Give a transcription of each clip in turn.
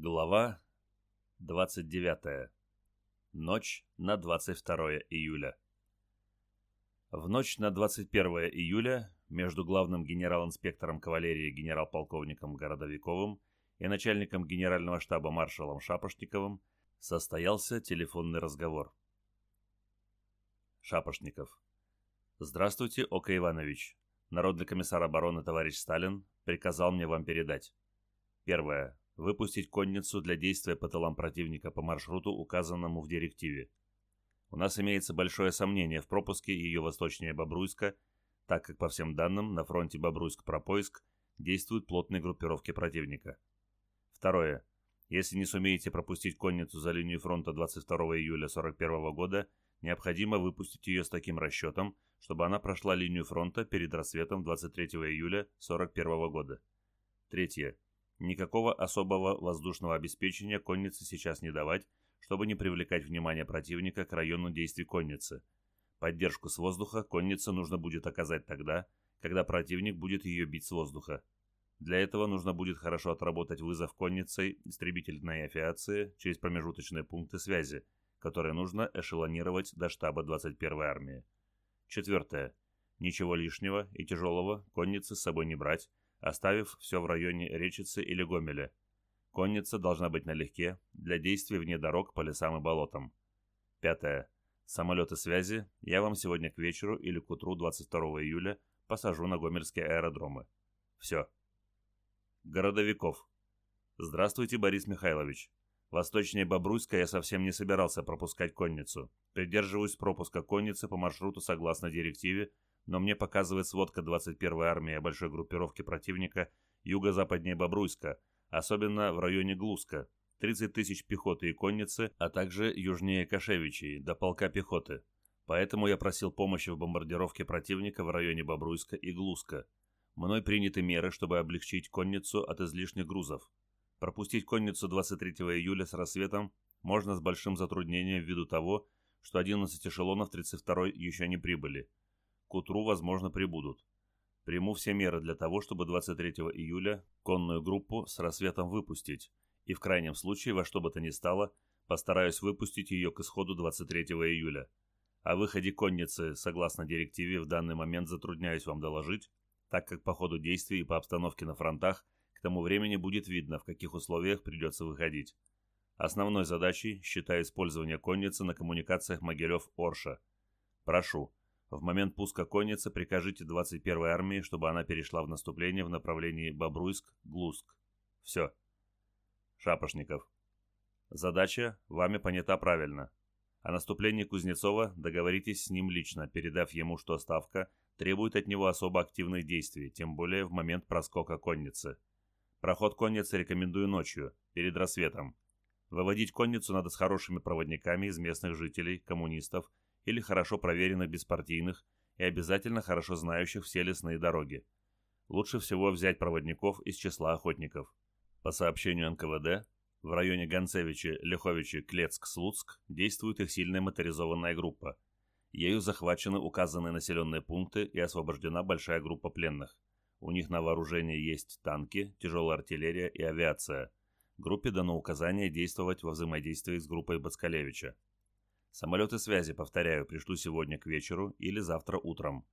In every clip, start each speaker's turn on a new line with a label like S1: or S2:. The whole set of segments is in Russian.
S1: Глава 29. Ночь на 22 июля. В ночь на 21 июля между главным генерал-инспектором кавалерии генерал-полковником Городовиковым и начальником генерального штаба маршалом Шапошниковым состоялся телефонный разговор. Шапошников. Здравствуйте, Ока Иванович. Народный комиссар обороны товарищ Сталин приказал мне вам передать. Первое выпустить конницу для действия по тылам противника по маршруту, указанному в директиве. У нас имеется большое сомнение в пропуске ее восточнее Бобруйска, так как по всем данным на фронте Бобруйск-Пропоиск действуют плотные группировки противника. Второе. Если не сумеете пропустить конницу за линию фронта 22 июля 1941 года, необходимо выпустить ее с таким расчетом, чтобы она прошла линию фронта перед рассветом 23 июля 1941 года. Третье Никакого особого воздушного обеспечения коннице сейчас не давать, чтобы не привлекать внимание противника к району действий конницы. Поддержку с воздуха коннице нужно будет оказать тогда, когда противник будет ее бить с воздуха. Для этого нужно будет хорошо отработать вызов конницей истребительной авиации через промежуточные пункты связи, которые нужно эшелонировать до штаба 21-й армии. Четвертое. Ничего лишнего и тяжелого конницы с собой не брать, оставив все в районе Речицы или Гомеля. Конница должна быть налегке для действий вне дорог по лесам и болотам. Пятое. Самолеты связи я вам сегодня к вечеру или к утру 22 июля посажу на гомельские аэродромы. Все. Городовиков. Здравствуйте, Борис Михайлович. Восточнее Бобруйска я совсем не собирался пропускать конницу. Придерживаюсь пропуска конницы по маршруту согласно директиве но мне показывает сводка 21-й армии о большой группировке противника юго-западнее Бобруйска, особенно в районе Глузка, 30 тысяч пехоты и конницы, а также южнее Кашевичей, до полка пехоты. Поэтому я просил помощи в бомбардировке противника в районе Бобруйска и Глузка. Мной приняты меры, чтобы облегчить конницу от излишних грузов. Пропустить конницу 23 июля с рассветом можно с большим затруднением ввиду того, что 11 эшелонов 32-й еще не прибыли – к утру, возможно, прибудут. Приму все меры для того, чтобы 23 июля конную группу с рассветом выпустить, и в крайнем случае, во что бы то ни стало, постараюсь выпустить ее к исходу 23 июля. О выходе конницы, согласно директиве, в данный момент затрудняюсь вам доложить, так как по ходу действий и по обстановке на фронтах к тому времени будет видно, в каких условиях придется выходить. Основной задачей считаю использование конницы на коммуникациях Могилев-Орша. Прошу, в момент пуска конницы прикажите 21-й армии, чтобы она перешла в наступление в направлении Бобруйск-Глуск. Все. Шапошников. Задача вами понята правильно. О наступлении Кузнецова договоритесь с ним лично, передав ему, что Ставка требует от него особо активных действий, тем более в момент проскока конницы. Проход конницы рекомендую ночью, перед рассветом. Выводить конницу надо с хорошими проводниками из местных жителей, коммунистов или хорошо проверенных беспартийных и обязательно хорошо знающих все лесные дороги. Лучше всего взять проводников из числа охотников. По сообщению НКВД, в районе Гонцевичи, Леховичи, Клецк, Слуцк действует их сильная моторизованная группа. Ею захвачены указанные населенные пункты и освобождена большая группа пленных. У них на вооружении есть танки, тяжелая артиллерия и авиация. Группе дано указание действовать во взаимодействии с группой Бацкалевича. Самолеты связи, повторяю, пришлю сегодня к вечеру или завтра утром.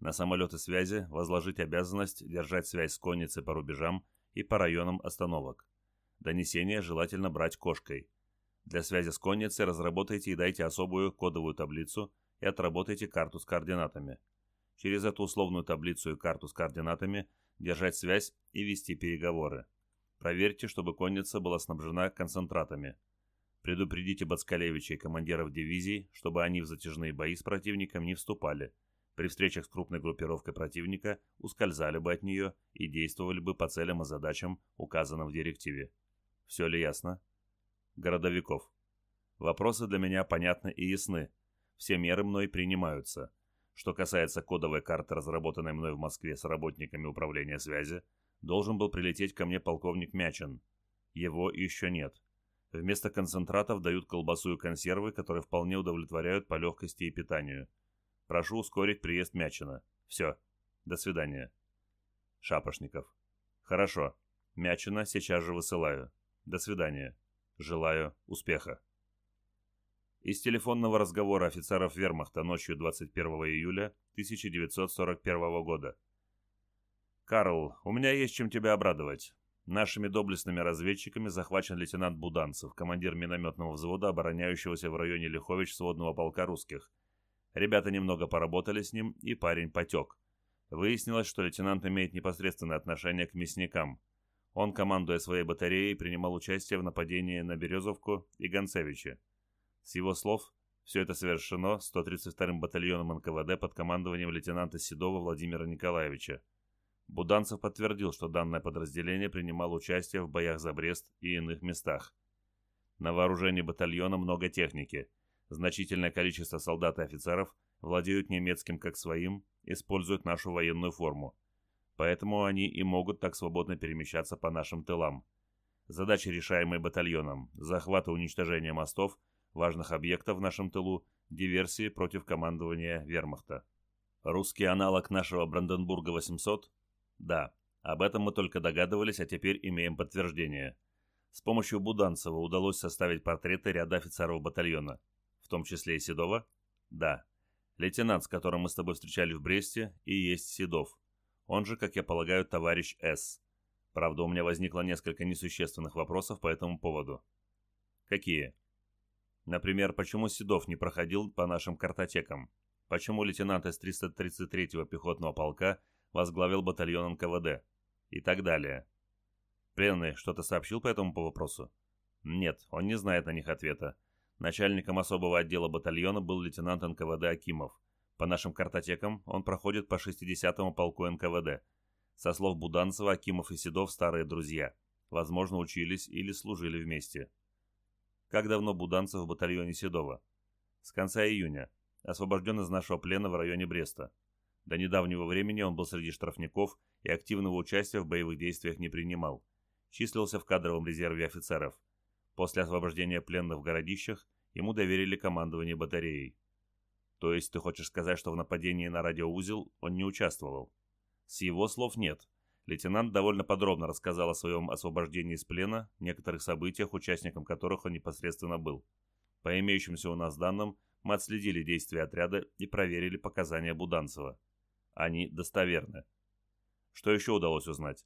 S1: На самолеты связи возложить обязанность держать связь с конницей по рубежам и по районам остановок. Донесение желательно брать кошкой. Для связи с конницей разработайте и дайте особую кодовую таблицу и отработайте карту с координатами. Через эту условную таблицу и карту с координатами держать связь и вести переговоры. Проверьте, чтобы конница была снабжена концентратами – Предупредите Бацкалевича и командиров дивизий, чтобы они в затяжные бои с противником не вступали. При встречах с крупной группировкой противника ускользали бы от нее и действовали бы по целям и задачам, указанным в директиве. Все ли ясно? Городовиков. Вопросы для меня понятны и ясны. Все меры мной принимаются. Что касается кодовой карты, разработанной мной в Москве с работниками управления связи, должен был прилететь ко мне полковник Мячин. Его еще нет. Вместо концентратов дают колбасу и консервы, которые вполне удовлетворяют по легкости и питанию. Прошу ускорить приезд Мячина. Все. До свидания. Шапошников. Хорошо. Мячина сейчас же высылаю. До свидания. Желаю успеха. Из телефонного разговора офицеров вермахта ночью 21 июля 1941 года. «Карл, у меня есть чем тебя обрадовать. Нашими доблестными разведчиками захвачен лейтенант Буданцев, командир минометного взвода, обороняющегося в районе Лихович сводного полка русских. Ребята немного поработали с ним, и парень потек. Выяснилось, что лейтенант имеет непосредственное отношение к мясникам. Он, командуя своей батареей, принимал участие в нападении на Березовку и Гонцевичи. С его слов, все это совершено 132-м батальоном НКВД под командованием лейтенанта Седова Владимира Николаевича. Буданцев подтвердил, что данное подразделение принимало участие в боях за Брест и иных местах. На вооружении батальона много техники. Значительное количество солдат и офицеров владеют немецким как своим, используют нашу военную форму. Поэтому они и могут так свободно перемещаться по нашим тылам. Задачи, решаемые батальоном, захват и уничтожение мостов, важных объектов в нашем тылу, диверсии против командования вермахта. Русский аналог нашего Бранденбурга-800 да, об этом мы только догадывались, а теперь имеем подтверждение. С помощью Буданцева удалось составить портреты ряда офицеров батальона, в том числе и Седова? Да. Лейтенант, с которым мы с тобой встречали в Бресте, и есть Седов. Он же, как я полагаю, товарищ С. Правда, у меня возникло несколько несущественных вопросов по этому поводу. Какие? Например, почему Седов не проходил по нашим картотекам? Почему лейтенант из 333-го пехотного полка возглавил батальон НКВД и так далее. Пленный что-то сообщил по этому вопросу? Нет, он не знает на них ответа. Начальником особого отдела батальона был лейтенант НКВД Акимов. По нашим картотекам он проходит по 60-му полку НКВД. Со слов Буданцева, Акимов и Седов старые друзья. Возможно, учились или служили вместе. Как давно Буданцев в батальоне Седова? С конца июня. Освобожден из нашего плена в районе Бреста. До недавнего времени он был среди штрафников и активного участия в боевых действиях не принимал. Числился в кадровом резерве офицеров. После освобождения пленных в городищах ему доверили командование батареей. То есть ты хочешь сказать, что в нападении на радиоузел он не участвовал? С его слов нет. Лейтенант довольно подробно рассказал о своем освобождении из плена, некоторых событиях, участником которых он непосредственно был. По имеющимся у нас данным, мы отследили действия отряда и проверили показания Буданцева они достоверны. Что еще удалось узнать?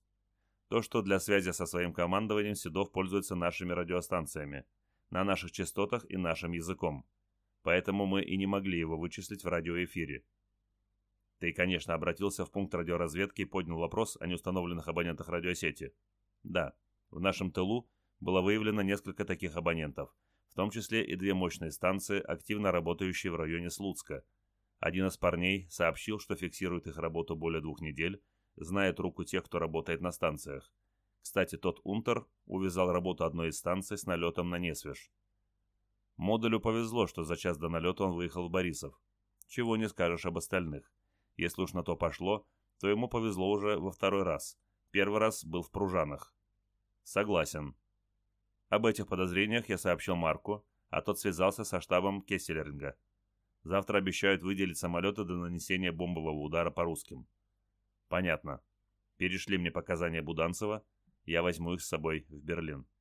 S1: То, что для связи со своим командованием Седов пользуется нашими радиостанциями, на наших частотах и нашим языком. Поэтому мы и не могли его вычислить в радиоэфире. Ты, конечно, обратился в пункт радиоразведки и поднял вопрос о неустановленных абонентах радиосети. Да, в нашем тылу было выявлено несколько таких абонентов, в том числе и две мощные станции, активно работающие в районе Слуцка – один из парней сообщил, что фиксирует их работу более двух недель, знает руку тех, кто работает на станциях. Кстати, тот Унтер увязал работу одной из станций с налетом на Несвеж. Модулю повезло, что за час до налета он выехал в Борисов. Чего не скажешь об остальных. Если уж на то пошло, то ему повезло уже во второй раз. Первый раз был в Пружанах. Согласен. Об этих подозрениях я сообщил Марку, а тот связался со штабом Кесселеринга. Завтра обещают выделить самолеты до нанесения бомбового удара по русским. Понятно. Перешли мне показания Буданцева, я возьму их с собой в Берлин.